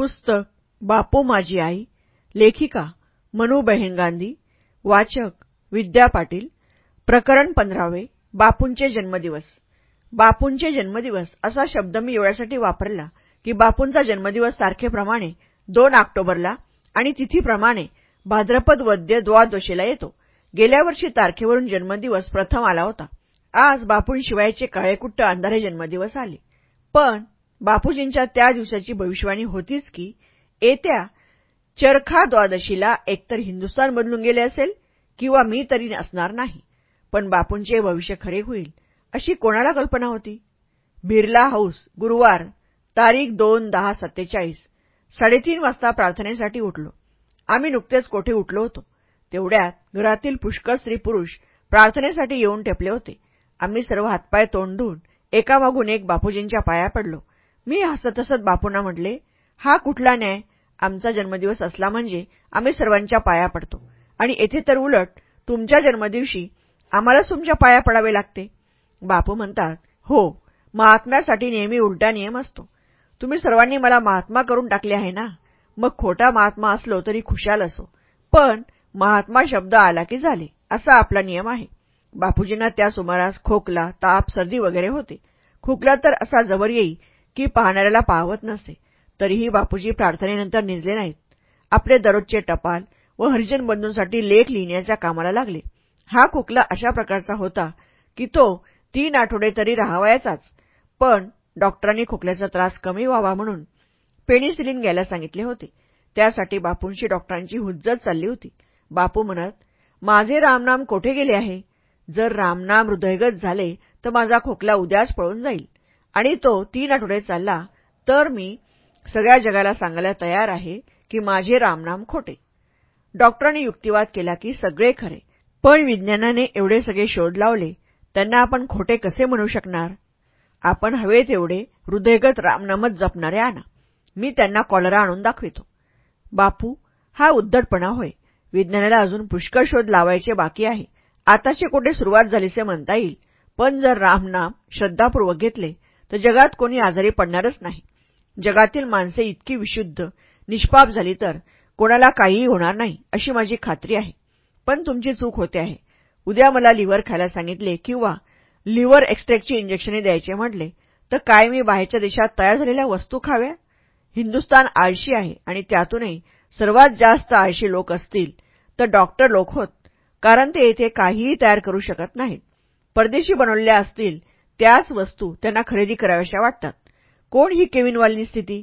पुस्तक बापू माझी आई लेखिका मनू बहेन गांधी वाचक विद्या पाटील प्रकरण पंधरावे बापूंचे जन्मदिवस. बापूंचे जन्मदिवस असा शब्द मी एवढ्यासाठी वापरला की बापूंचा जन्मदिवस तारखेप्रमाणे दोन ऑक्टोबरला आणि तिथीप्रमाणे भाद्रपद वद्य द्वादशीला येतो. गेल्या वर्षी तारखेवरून जन्मदिवस प्रथम आला होता. आज बापूंशिवायचे काळेकुट्ट अंधारे जन्मदिवस आले. पण बापूजींच्या त्या दिवसाची भविष्यवाणी होतीच की येत्या चरखा द्वादशीला एकतर हिंदुस्थान बदलून गेले असेल किंवा मी तरी असणार नाही पण बापूंचे भविष्य खरे होईल अशी कोणाला कल्पना होती? बिर्ला हाऊस गुरुवार तारीख दोन दहा सत्तेचाळीस. साडेतीन वाजता प्रार्थनेसाठी उठलो. आम्ही नुकतेच कोठे उठलो होतो. तेवढ्यात घरातील पुष्कळ स्त्री पुरुष प्रार्थनेसाठी येऊन ठेपले होते. आम्ही सर्व हातपाय तोंडून एकामागून एक बापूजींच्या पाया पडलो. मी हसत हसत बापूंना म्हटले हा कुठला न्याय? आमचा जन्मदिवस असला म्हणजे आम्ही सर्वांच्या पाया पडतो. आणि येथे तर उलट तुमच्या जन्मदिवशी आम्हालाच तुमच्या पाया पडावे लागते. बापू म्हणतात हो महात्म्यासाठी नेहमी उलटा नियम असतो. तुम्ही सर्वांनी मला महात्मा करून टाकले आहे ना? मग खोटा महात्मा असलो तरी खुशाल असो. पण महात्मा शब्द आला की झाले असा आपला नियम आहे. बापूजींना त्या सुमारास खोकला ताप सर्दी वगैरे होते. खोकला तर असा जवळ येई की पाहणाऱ्याला पाहवत नसे. तरीही बापूजी प्रार्थनेनंतर निजले नाहीत. आपले दररोजचे टपाल व हरिजन बंधूंसाठी लेख लिहिण्याच्या कामाला लागले. हा खोकला अशा प्रकारचा होता की तो तीन आठवडे तरी राहावायचाच. पण डॉक्टरांनी खोकल्याचा त्रास कमी व्हावा म्हणून पेनिसिलिन घ्यायला सांगितले होते. त्यासाठी बापूंशी डॉक्टरांची हुज्जत चालली होती. बापू म्हणत माझे रामनाम कोठे गेले आहे? जर रामनाम हृदयगत झाले तर माझा खोकला उद्याच पळून जाईल. आणि तो तीन आठवडे चालला तर मी सगळ्या जगाला सांगायला तयार आहे की माझे रामनाम खोटे. डॉक्टरांनी युक्तिवाद केला की सगळे खरे. पण विज्ञानाने एवढे सगळे शोध लावले त्यांना आपण खोटे कसे म्हणू शकणार? आपण हवे तेवढे हृदयगत रामनामच जपणारे आणा मी त्यांना कॉलरा आणून दाखवितो. बापू हा उद्धटपणा होय. विज्ञानाला अजून पुष्कळ शोध लावायचे बाकी आहे. आताचे कुठे सुरुवात झालीसे म्हणता येईल. पण जर रामनाम श्रद्धापूर्वक घेतले तर जगात कोणी आजारी पडणारच नाही. जगातील माणसे इतकी विशुद्ध निष्पाप झाली तर कोणाला काहीही होणार नाही अशी माझी खात्री आहे. पण तुमची चूक होते आहे. उद्या मला लिव्हर खायला सांगितले किंवा लिव्हर एक्स्ट्रॅक्टची इंजेक्शने द्यायचे म्हटले तर काय मी बाहेरच्या देशात तयार झालेल्या वस्तू खाव्या? हिंदुस्तान आळशी आहे आणि त्यातूनही सर्वात जास्त आळशी लोक असतील तर डॉक्टर लोक होत कारण ते येथे काहीही तयार करू शकत नाहीत. परदेशी बनवलेल्या असतील त्याच वस्तू त्यांना खरेदी कराव्याशा वाटतात. कोण ही केविनवाली स्थिती?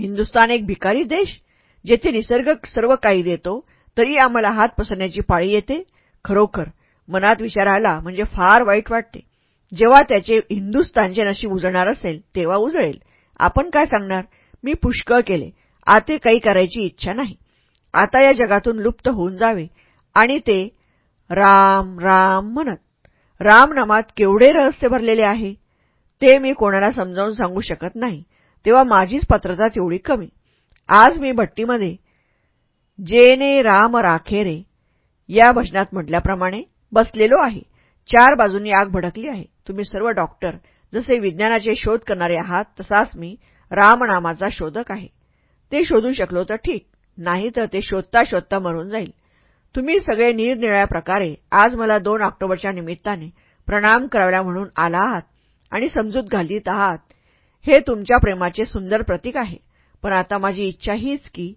हिंदुस्तान एक भिकारी देश जेथे निसर्ग सर्व काही देतो तरी आम्हाला हात पसरण्याची पाळी येते. खरोखर मनात विचार आला म्हणजे फार वाईट वाटते. जेव्हा त्याचे हिंदुस्तानचे नशीब उजळणार असेल तेव्हा उजळेल. आपण काय सांगणार? मी पुष्कळ केले. आते काही करायची इच्छा नाही. आता या जगातून लुप्त होऊन जावे. आणि ते राम राम म्हणत. रामनामात केवढे रहस्य भरलेले आहे ते मी कोणाला समजावून सांगू शकत नाही. तेव्हा माझीच पात्रता तेवढी कमी. आज मी भट्टीमध्ये जेने राम राखेरे या भजनात म्हटल्याप्रमाणे बसलेलो आहे. चार बाजूंनी आग भडकली आहे. तुम्ही सर्व डॉक्टर जसे विज्ञानाचे शोध करणारे आहात तसाच मी रामनामाचा शोधक आहे. ते शोधू शकलो तर ठीक नाही तर ते शोधता शोधता मरून जाईल. तुम्ही सगळे निरनिळ्या प्रकारे आज मला दोन ऑक्टोबरच्या निमित्ताने प्रणाम कराव्या म्हणून आला आहात आणि समजूत घालीत आहात. हे तुमच्या प्रेमाचे सुंदर प्रतीक आहे. पण आता माझी इच्छा हीच की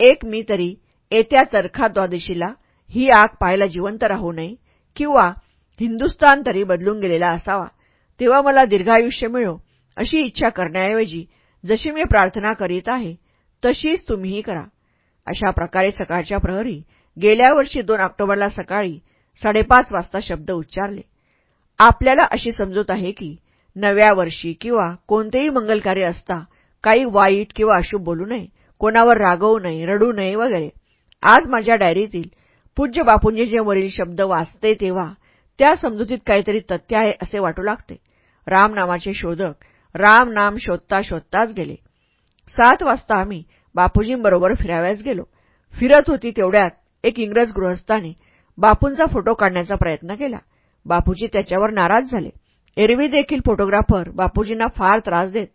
एक मी तरी येत्या चरखा द्वादशीला ही आग पाहायला जिवंत राहू नये किंवा हिंदुस्तान तरी बदलून गेलेला असावा. तेव्हा मला दीर्घायुष्य मिळो अशी इच्छा करण्याऐवजी जशी मी प्रार्थना करीत आहे तशीच तुम्हीही करा. अशा प्रकारे सकाळच्या प्रहरी गेल्या वर्षी दोन ऑक्टोबरला सकाळी साडेपाच वाजता शब्द उच्चारले. आपल्याला अशी समजूत आहे की नव्या वर्षी किंवा कोणतेही मंगलकार्य असता काही वाईट किंवा अशुभ बोलू नये कोणावर रागवू नये रडू नये वगैरे. आज माझ्या डायरीतील पूज्य बापूंचे जे वरील शब्द वाचते तेव्हा त्या समजुतीत काहीतरी तथ्य आहे असे वाटू लागते. रामनामाचे शोधक राम नाम शोधता शोधताच गेले. सात वाजता आम्ही बापूजींबरोबर फिराव्यास गेलो. फिरत होती तेवढ्यात एक इंग्रज गृहस्थाने बापूंचा फोटो काढण्याचा प्रयत्न केला. बापूजी त्याच्यावर नाराज झाले. एरवी देखील फोटोग्राफर बापूजींना फार त्रास देत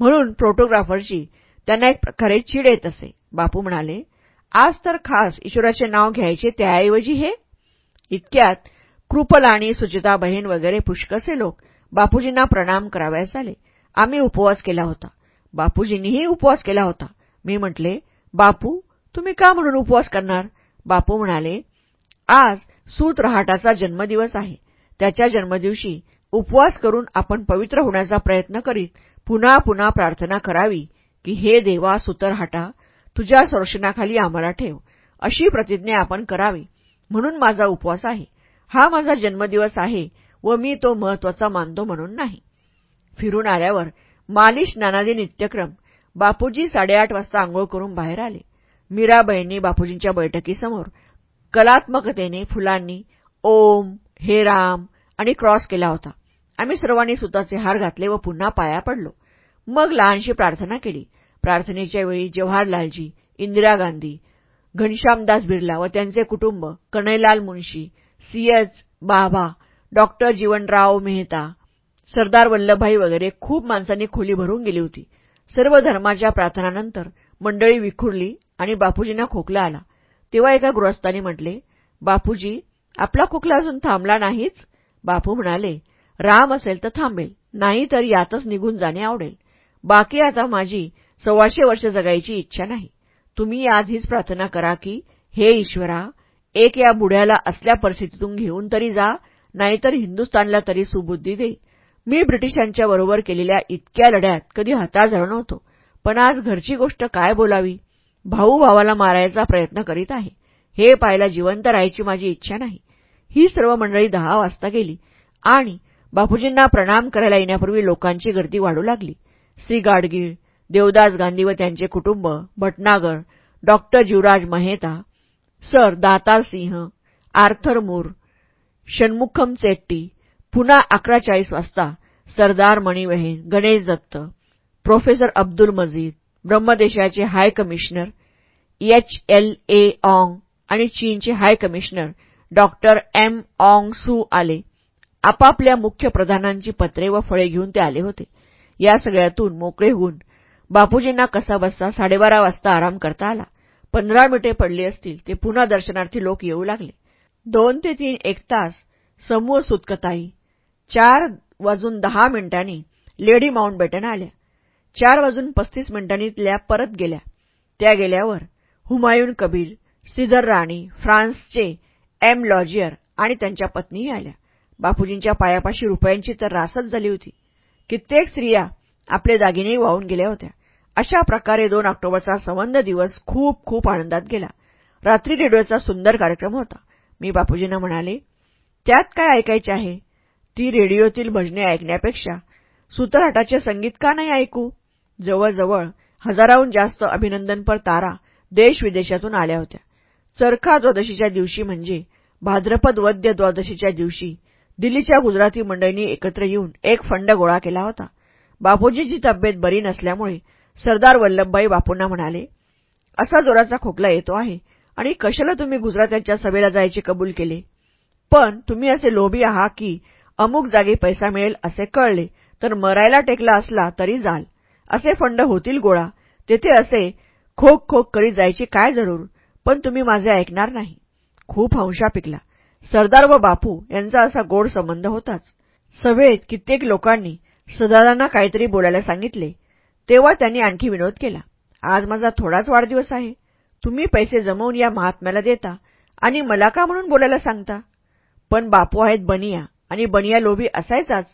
म्हणून फोटोग्राफरची त्यांना एक प्रकारे चीड येत असे. बापू म्हणाले आज तर खास ईश्वराचे नाव घ्यायचे त्याऐवजी हे? इतक्यात कृपलाणी सुचिता बहीण वगैरे पुष्कसे लोक बापूजींना प्रणाम करावयास आले. आम्ही उपवास केला होता. बापूजींनीही उपवास केला होता. मी म्हटले बापू तुम्ही का म्हणून उपवास करणार? बापू म्हणाले आज सूत रहाटाचा जन्मदिवस आहे. त्याच्या जन्मदिवशी उपवास करून आपण पवित्र होण्याचा प्रयत्न करीत पुन्हा पुन्हा प्रार्थना करावी की हे देवा सुतरहाटा तुझ्या संरक्षणाखाली आम्हाला ठेव. अशी प्रतिज्ञा आपण करावी. म्हणून माझा उपवास आहे. हा माझा जन्मदिवस आहे व मी तो महत्त्वाचा मानतो म्हणून नाही. फिरून आल्यावर मालिश नानादी नित्यक्रम बापूजी साडेआठ वाजता आंघोळ करून बाहेर आले. मीराबाईंनी बापूजींच्या बैठकीसमोर कलात्मकतेने फुलांनी ओम हे राम आणि क्रॉस केला होता. आम्ही सर्वांनी सुताचे हार घातले व पुन्हा पाया पडलो. मग लहानशी प्रार्थना केली. प्रार्थनेच्या वेळी जवाहरलालजी इंदिरा गांधी घनश्यामदास बिर्ला व त्यांचे कुटुंब Kanhailal Munshi C H Baba doctor Jivanrao Mehta Sardar Vallabhbhai वगैरे खूप माणसांनी खोली भरून गेली होती. सर्व धर्माच्या प्रार्थनानंतर मंडळी विखुरली आणि बापूजींना खोकला आला. तेव्हा एका गृहस्थाने म्हटले बापूजी आपला खोकला अजून थांबला नाहीच. बापू म्हणाले राम असेल तर थांबेल नाही तर यातच निघून जाणे आवडेल. बाकी आता माझी सव्वाशे वर्ष जगायची इच्छा नाही. तुम्ही आज हीच प्रार्थना करा की हे ईश्वरा एक या बुढ्याला असल्या परिस्थितीतून घेऊन तरी जा नाहीतर हिंदुस्थानला तरी सुबुद्धी दे. मी ब्रिटिशांच्या बरोबर केलेल्या इतक्या लढ्यात कधी हताश झालो नव्हतो. पण आज घरची गोष्ट काय बोलावी? भाऊ भावाला मारायचा प्रयत्न करीत आहे. हे पाहायला जिवंत राहायची माझी इच्छा नाही. ही सर्व मंडळी दहा वाजता गेली आणि बापूजींना प्रणाम करायला येण्यापूर्वी लोकांची गर्दी वाढू लागली. श्री गाडगीळ देवदास गांधी व त्यांचे कुटुंब Bhatnagar doctor Jivraj Mehta sir Datar Singh Arthur Moore Shanmukham Chetty पुन्हा अकरा चाळीस वाजता सरदार मणिवहेन Ganesh Datta professor Abdul Majid ब्रह्मदेशाचे high commissioner H L A Aung आणि चीनचे high commissioner doctor M Aung Su आले. आपापल्या मुख्य प्रधानांची पत्रे व फळे घेऊन ते आले होते. या सगळ्यातून मोकळे होऊन बापूजींना कसा बसता साडेबारा वाजता आराम करता आला. पंधरा मिनिटे पडली असतील ते पुन्हा दर्शनार्थी लोक येऊ लागले. दोन ते तीन एक तास समूह सुतकताई. चार वाजून दहा मिनिटांनी लेडी माउंटबॅटन आल्या. चार वाजून पस्तीस मिनिटांनी त्या परत गेल्या. त्या गेल्यावर हुमायून कबीर सिदर राणी फ्रान्सचे एम लॉजियर आणि त्यांच्या पत्नीही आल्या. बापूजींच्या पायापाशी रुपयांची तर रासच झाली होती. कित्येक स्त्रिया आपले दागिनेही वाहून गेल्या होत्या. अशा प्रकारे दोन ऑक्टोबरचा संबंध दिवस खूप खूप आनंदात गेला. रात्री रेडिओचा सुंदर कार्यक्रम होता. मी बापूजींना म्हणाले त्यात काय ऐकायचे आहे? ती रेडिओतील भजने ऐकण्यापेक्षा सुतरहाटाचे संगीत का नाही ऐकू? जवळजवळ हजाराहून जास्त अभिनंदनपर तारा देशविदेशातून आल्या होत्या. चरखा द्वादशीच्या दिवशी म्हणजे भाद्रपद वद्य द्वादशीच्या दिवशी दिल्लीच्या गुजराती मंडळींनी एकत्र येऊन एक फंड गोळा केला होता. बापूजीची तब्येत बरी नसल्यामुळे सरदार वल्लभभाई बापूंना म्हणाले असा जोराचा खोकला येतो आहे आणि कशाला तुम्ही गुजरात्यांच्या सभेला जायचे कबूल केले? पण तुम्ही असे लोभी आहात की अमुक जागी पैसा मिळेल असे कळले तर मरायला टेकला असला तरी जाल. असे फंड होतील गोळा. तेथे असे खोक खोक करीत जायची काय जरूर पण तुम्ही माझे ऐकणार नाही. खूप हंशा पिकला. सरदार व बापू यांचा असा गोड संबंध होताच. सभेत कित्येक लोकांनी सरदारांना काहीतरी बोलायला सांगितले. तेव्हा त्यांनी आणखी विनोद केला. आज माझा थोडाच वाढदिवस आहे. तुम्ही पैसे जमवून या महात्म्याला देता आणि मला का म्हणून बोलायला सांगता? पण बापू आहेत बनिया आणि बनिया लोभी असायचाच.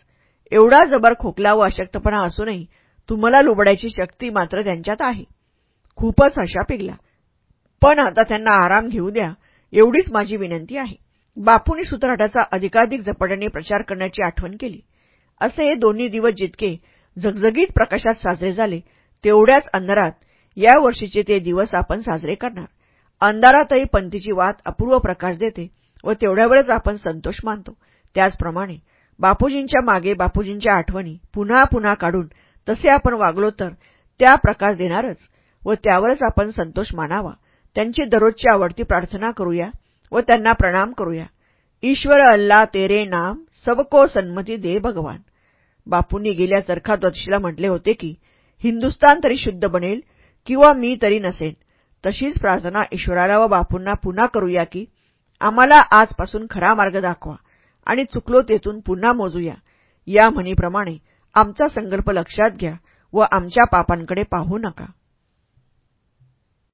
एवढा जबर खोकला व अशक्तपणा असूनही तुम्हाला लुबडायची शक्ती मात्र त्यांच्यात आहे. खूपच हशा पिगला पण आता त्यांना आराम घेऊ द्या एवढीच माझी विनंती आहे. बापूंनी सुतराटाचा अधिकाधिक झपाट्याने प्रचार करण्याची आठवण केली. असे हे दोन्ही दिवस जितके झगझगीत प्रकाशात साजरे झाले तेवढ्याच अंधारात या वर्षीचे ते दिवस आपण साजरे करणार. अंधारातही पंथीची वात अपूर्व प्रकाश देते व तेवढ्यावरच आपण संतोष मानतो. त्याचप्रमाणे बापूजींच्या मागे बापूजींच्या आठवणी पुन्हा पुन्हा काढून तसे आपण वागलो तर त्या प्रकाश देणारच व त्यावरच आपण संतोष मानावा. त्यांची दररोजची आवडती प्रार्थना करूया व त्यांना प्रणाम करूया. ईश्वर अल्ला तेरे नाम सबको सन्मती दे भगवान. बापूंनी गेल्या चरखा द्वादशीला म्हटले होते की हिंदुस्तान तरी शुद्ध बनेल किंवा मी तरी नसेन. तशीच प्रार्थना ईश्वराला व बापूंना पुन्हा करूया की आम्हाला आजपासून खरा मार्ग दाखवा आणि चुकलो तेथून पुन्हा मोजूया. या म्हणीप्रमाणे आमचा संकल्प लक्षात घ्या व आमच्या पापांकडे पाहू नका.